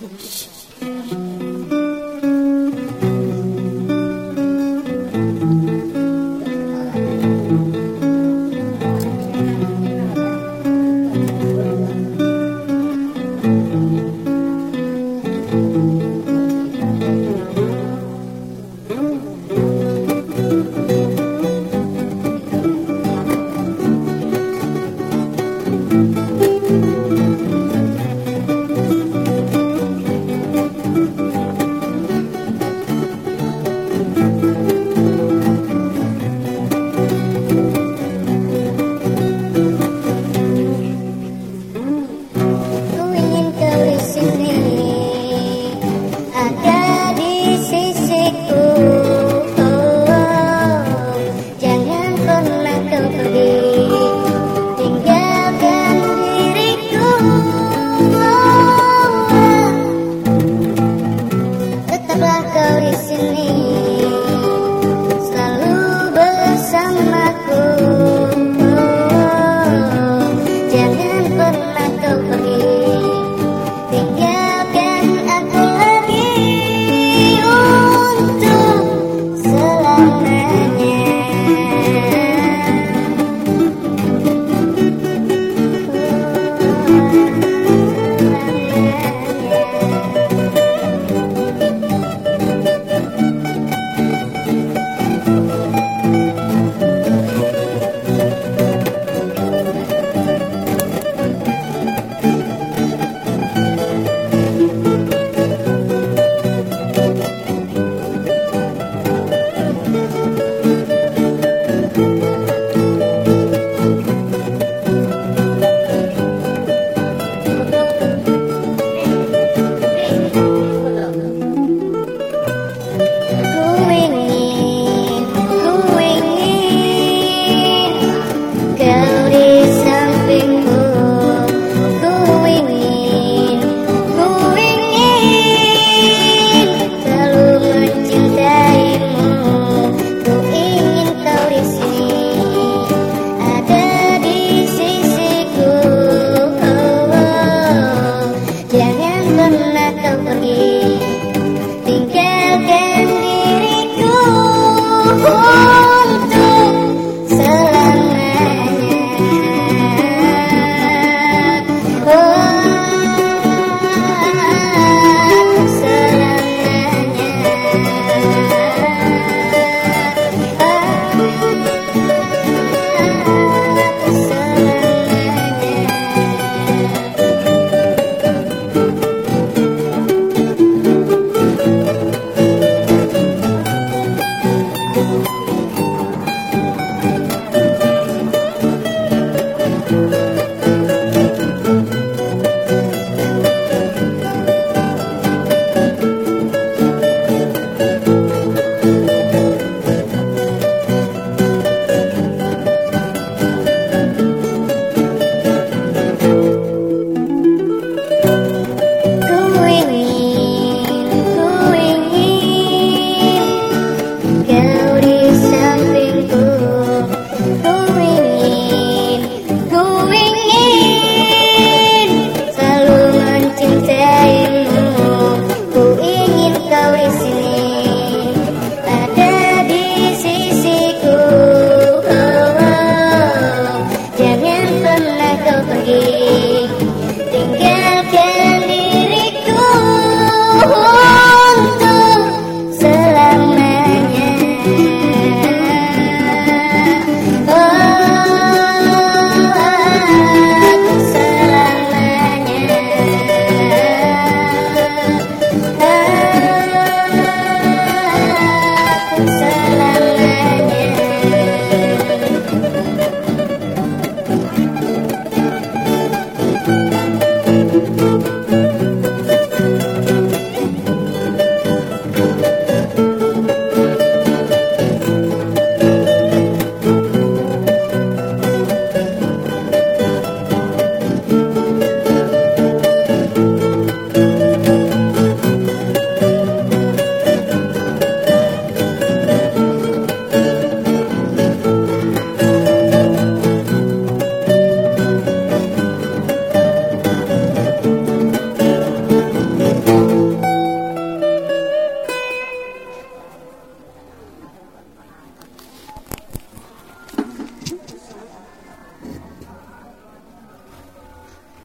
Música